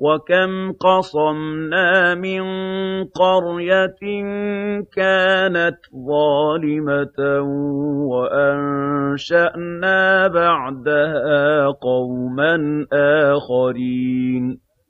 وَكَمْ قَصَمْنَا مِن قَرْيَةٍ كَانَتْ ظَالِمَةً وَأَنشَأْنَا بَعْدَهَا قَوْمًا آخَرِينَ